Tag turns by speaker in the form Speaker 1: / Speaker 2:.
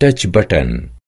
Speaker 1: touch button.